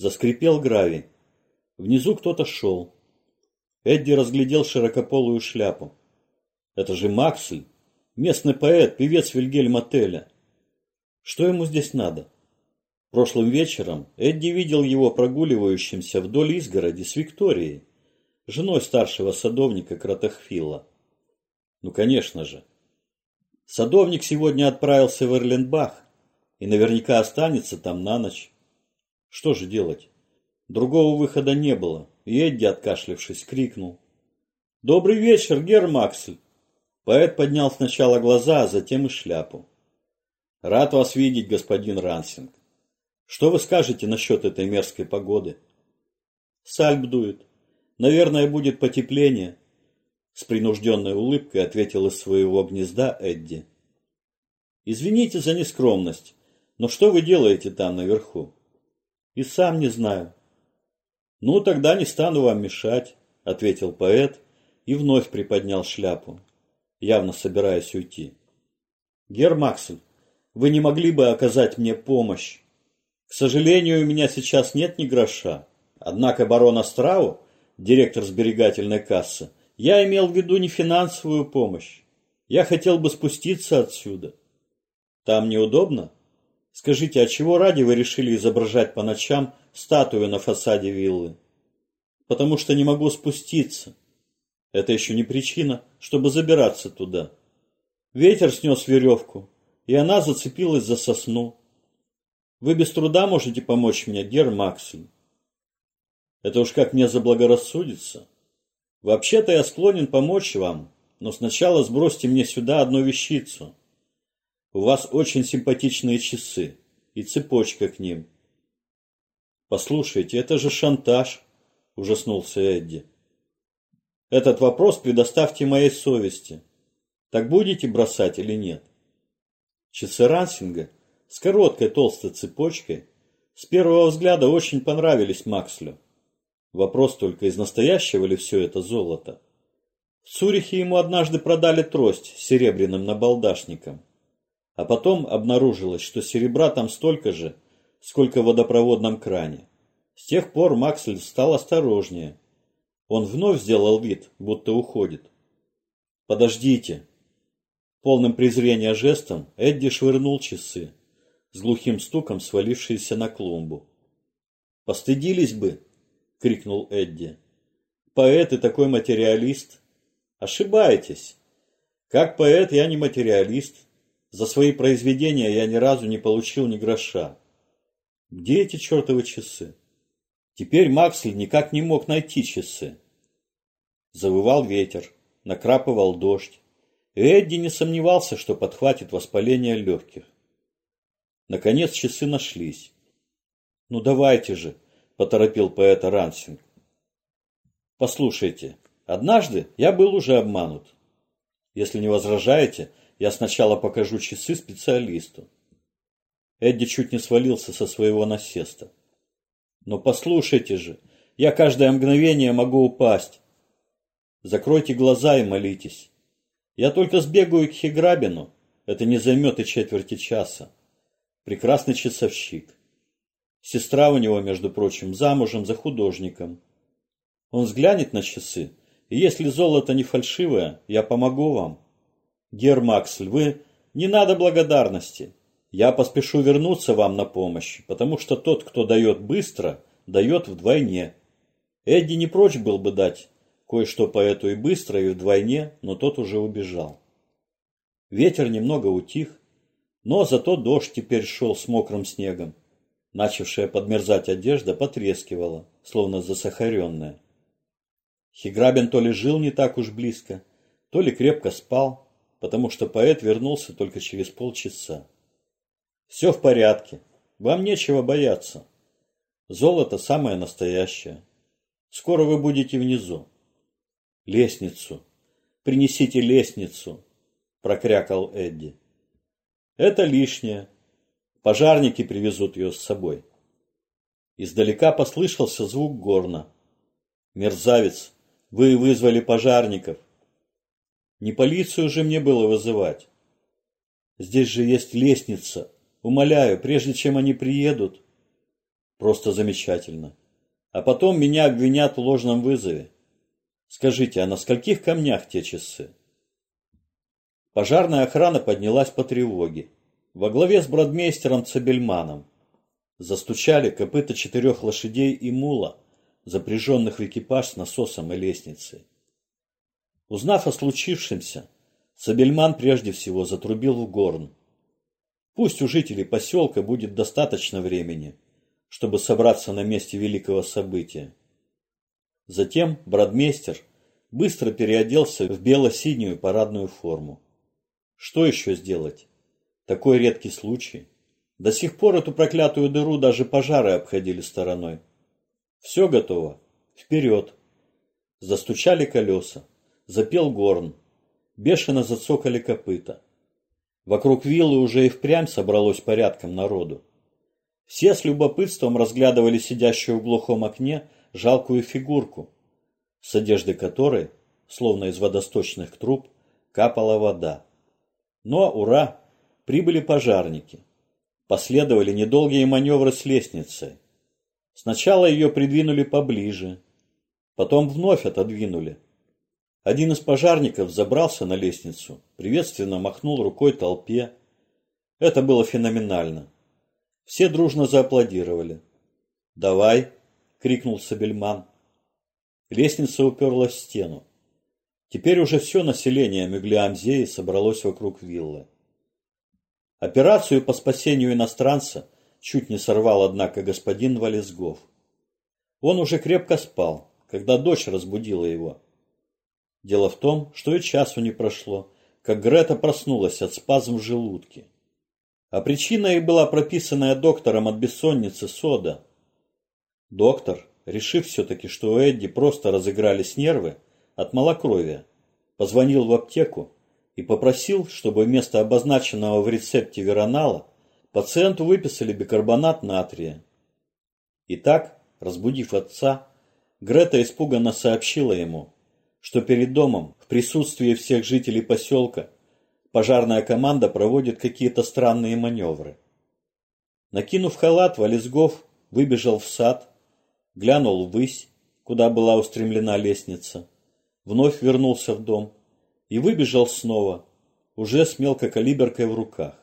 Заскрипел гравий. Внизу кто-то шел. Эдди разглядел широкополую шляпу. Это же Максель, местный поэт, певец Вильгельма Теля. Что ему здесь надо? Прошлым вечером Эдди видел его прогуливающимся вдоль изгороди с Викторией, женой старшего садовника Кратахфила. Ну, конечно же. Садовник сегодня отправился в Эрленбах и наверняка останется там на ночь. Что же делать? Другого выхода не было, и Эдди, откашлявшись, крикнул. «Добрый вечер, Герр Максель!» Поэт поднял сначала глаза, а затем и шляпу. «Рад вас видеть, господин Рансинг. Что вы скажете насчет этой мерзкой погоды? Сальб дует. Наверное, будет потепление. С принужденной улыбкой ответил из своего гнезда Эдди. Извините за нескромность, но что вы делаете там наверху? И сам не знаю. Ну, тогда не стану вам мешать, ответил поэт и вновь приподнял шляпу, явно собираясь уйти. Гер Максель, вы не могли бы оказать мне помощь? К сожалению, у меня сейчас нет ни гроша. Однако барон Астрау, директор сберегательной кассы, я имел в виду не финансовую помощь. Я хотел бы спуститься отсюда. Там неудобно? Скажите, а чего ради вы решили изображать по ночам статую на фасаде виллы? Потому что не могу спуститься. Это еще не причина, чтобы забираться туда. Ветер снес веревку, и она зацепилась за сосну. Вы без труда можете помочь мне, Гер Максим. Это уж как мне заблагорассудится. Вообще-то я склонен помочь вам, но сначала сбросьте мне сюда одну вещицу. У вас очень симпатичные часы и цепочка к ним. Послушайте, это же шантаж, ужаснулся Эдди. Этот вопрос предоставьте моей совести. Так будете бросать или нет? Часы Рансинга с короткой толстой цепочкой, с первого взгляда очень понравились Макслю. Вопрос только, из настоящего ли все это золото? В Цюрихе ему однажды продали трость с серебряным набалдашником. А потом обнаружилось, что серебра там столько же, сколько в водопроводном кране. С тех пор Максель стал осторожнее. Он вновь сделал вид, будто уходит. «Подождите!» Полным презрения жестом Эдди швырнул часы с глухим стуком свалившиеся на клумбу. «Постыдились бы!» — крикнул Эдди. «Поэт и такой материалист!» «Ошибаетесь! Как поэт я не материалист. За свои произведения я ни разу не получил ни гроша. Где эти чертовы часы?» Теперь Максель никак не мог найти часы. Завывал ветер, накрапывал дождь, Эдди не сомневался, что подхватит воспаление легких. Наконец часы нашлись. «Ну давайте же», – поторопил поэта Рансинг. «Послушайте, однажды я был уже обманут. Если не возражаете, я сначала покажу часы специалисту». Эдди чуть не свалился со своего насеста. «Но послушайте же, я каждое мгновение могу упасть. Закройте глаза и молитесь. Я только сбегаю к Хиграбину, это не займет и четверти часа. Прекрасный часовщик. Сестра у него, между прочим, замужем за художником. Он взглянет на часы, и если золото не фальшивое, я помогу вам. Гер Максель, вы... Не надо благодарности. Я поспешу вернуться вам на помощь, потому что тот, кто дает быстро, дает вдвойне. Эдди не прочь был бы дать кое-что поэту и быстро, и вдвойне, но тот уже убежал. Ветер немного утих, но зато дождь теперь шел с мокрым снегом. Начавшая подмерзать одежда потрескивала, словно засахаренная. Хиграбин то ли жил не так уж близко, то ли крепко спал, потому что поэт вернулся только через полчаса. Все в порядке, вам нечего бояться. Золото самое настоящее. Скоро вы будете внизу. Лестницу. Принесите лестницу, прокрякал Эдди. Это лишнее. Пожарники привезут ее с собой. Издалека послышался звук горна. Мерзавец, вы вызвали пожарников. Не полицию же мне было вызывать. Здесь же есть лестница. Умоляю, прежде чем они приедут. Просто замечательно. А потом меня обвинят в ложном вызове. Скажите, а на скольких камнях те часы? Пожарная охрана поднялась по тревоге. Во главе с бродмейстером Цабельманом. Застучали копыта четырех лошадей и мула, запряженных в экипаж с насосом и лестницей. Узнав о случившемся, Сабельман прежде всего затрубил в горн. Пусть у жителей поселка будет достаточно времени, чтобы собраться на месте великого события. Затем бродмейстер быстро переоделся в бело-синюю парадную форму. Что еще сделать? Такой редкий случай. До сих пор эту проклятую дыру даже пожары обходили стороной. Все готово. Вперед. Застучали колеса. Запел горн. Бешено зацокали копыта. Вокруг виллы уже и впрямь собралось порядком народу. Все с любопытством разглядывали сидящую в глухом окне жалкую фигурку, с одежды которой, словно из водосточных труб, капала вода. Но, ура, прибыли пожарники. Последовали недолгие маневры с лестницей. Сначала ее придвинули поближе, потом вновь отодвинули. Один из пожарников забрался на лестницу, приветственно махнул рукой толпе. Это было феноменально. Все дружно зааплодировали. «Давай!» — крикнул Сабельман. Лестница уперлась в стену. Теперь уже все население Мюглиамзеи собралось вокруг виллы. Операцию по спасению иностранца чуть не сорвал, однако, господин Валезгов. Он уже крепко спал, когда дочь разбудила его. Дело в том, что и часу не прошло, как Грета проснулась от спазм в желудке. А причиной была прописанная доктором от бессонницы сода. Доктор, решив все-таки, что у Эдди просто разыгрались нервы от малокровия, позвонил в аптеку и попросил, чтобы вместо обозначенного в рецепте веронала пациенту выписали бикарбонат натрия. Итак, разбудив отца, Грета испуганно сообщила ему, что перед домом, в присутствии всех жителей поселка, пожарная команда проводит какие-то странные маневры. Накинув халат, Валезгов выбежал в сад, глянул ввысь, куда была устремлена лестница, вновь вернулся в дом и выбежал снова, уже с мелкокалиберкой в руках.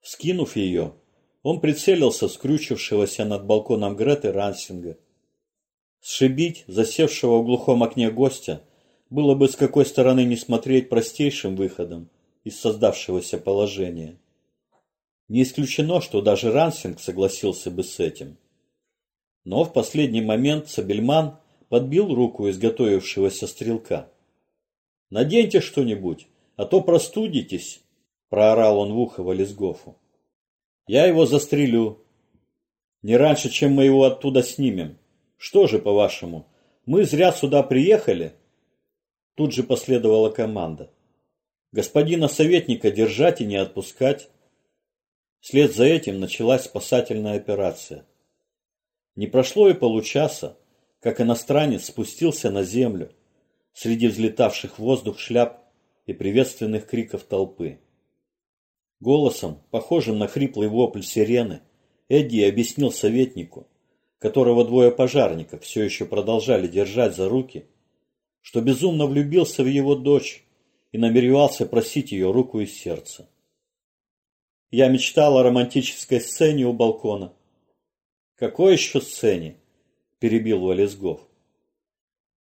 Скинув ее, он прицелился скрючившегося над балконом Греты Рансинга Сшибить засевшего в глухом окне гостя было бы с какой стороны не смотреть простейшим выходом из создавшегося положения. Не исключено, что даже Рансинг согласился бы с этим. Но в последний момент Сабельман подбил руку изготовившегося стрелка. «Наденьте что-нибудь, а то простудитесь», – проорал он в ухо Валезгофу. «Я его застрелю. Не раньше, чем мы его оттуда снимем. Что же, по-вашему, мы зря сюда приехали? Тут же последовала команда. Господина советника держать и не отпускать. Вслед за этим началась спасательная операция. Не прошло и получаса, как иностранец спустился на землю среди взлетавших в воздух шляп и приветственных криков толпы. Голосом, похожим на хриплый вопль сирены, Эдди объяснил советнику, которого двое пожарников все еще продолжали держать за руки, что безумно влюбился в его дочь и намеревался просить ее руку и сердце. Я мечтал о романтической сцене у балкона. Какой еще сцене? Перебил Валезгов.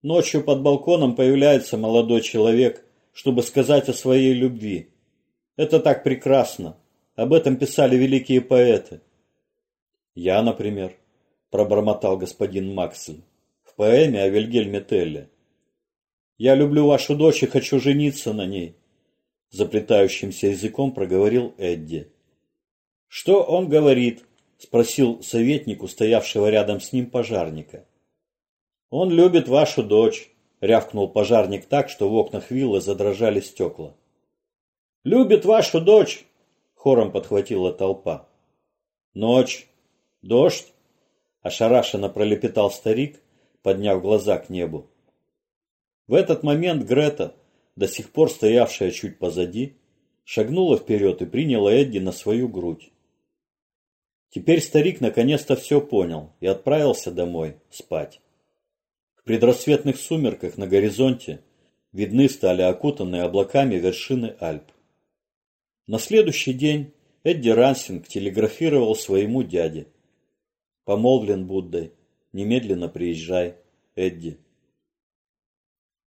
Ночью под балконом появляется молодой человек, чтобы сказать о своей любви. Это так прекрасно. Об этом писали великие поэты. Я, например пробормотал господин Максель в поэме о Вильгельме Телле. «Я люблю вашу дочь и хочу жениться на ней», – заплетающимся языком проговорил Эдди. «Что он говорит?» – спросил советник, стоявшего рядом с ним пожарника. «Он любит вашу дочь», – рявкнул пожарник так, что в окнах виллы задрожали стекла. «Любит вашу дочь!» – хором подхватила толпа. «Ночь, дождь, Ошарашенно пролепетал старик, подняв глаза к небу. В этот момент Грета, до сих пор стоявшая чуть позади, шагнула вперед и приняла Эдди на свою грудь. Теперь старик наконец-то все понял и отправился домой спать. В предрассветных сумерках на горизонте видны стали окутанные облаками вершины Альп. На следующий день Эдди Рансинг телеграфировал своему дяде. «Помолвлен Буддой. Немедленно приезжай, Эдди».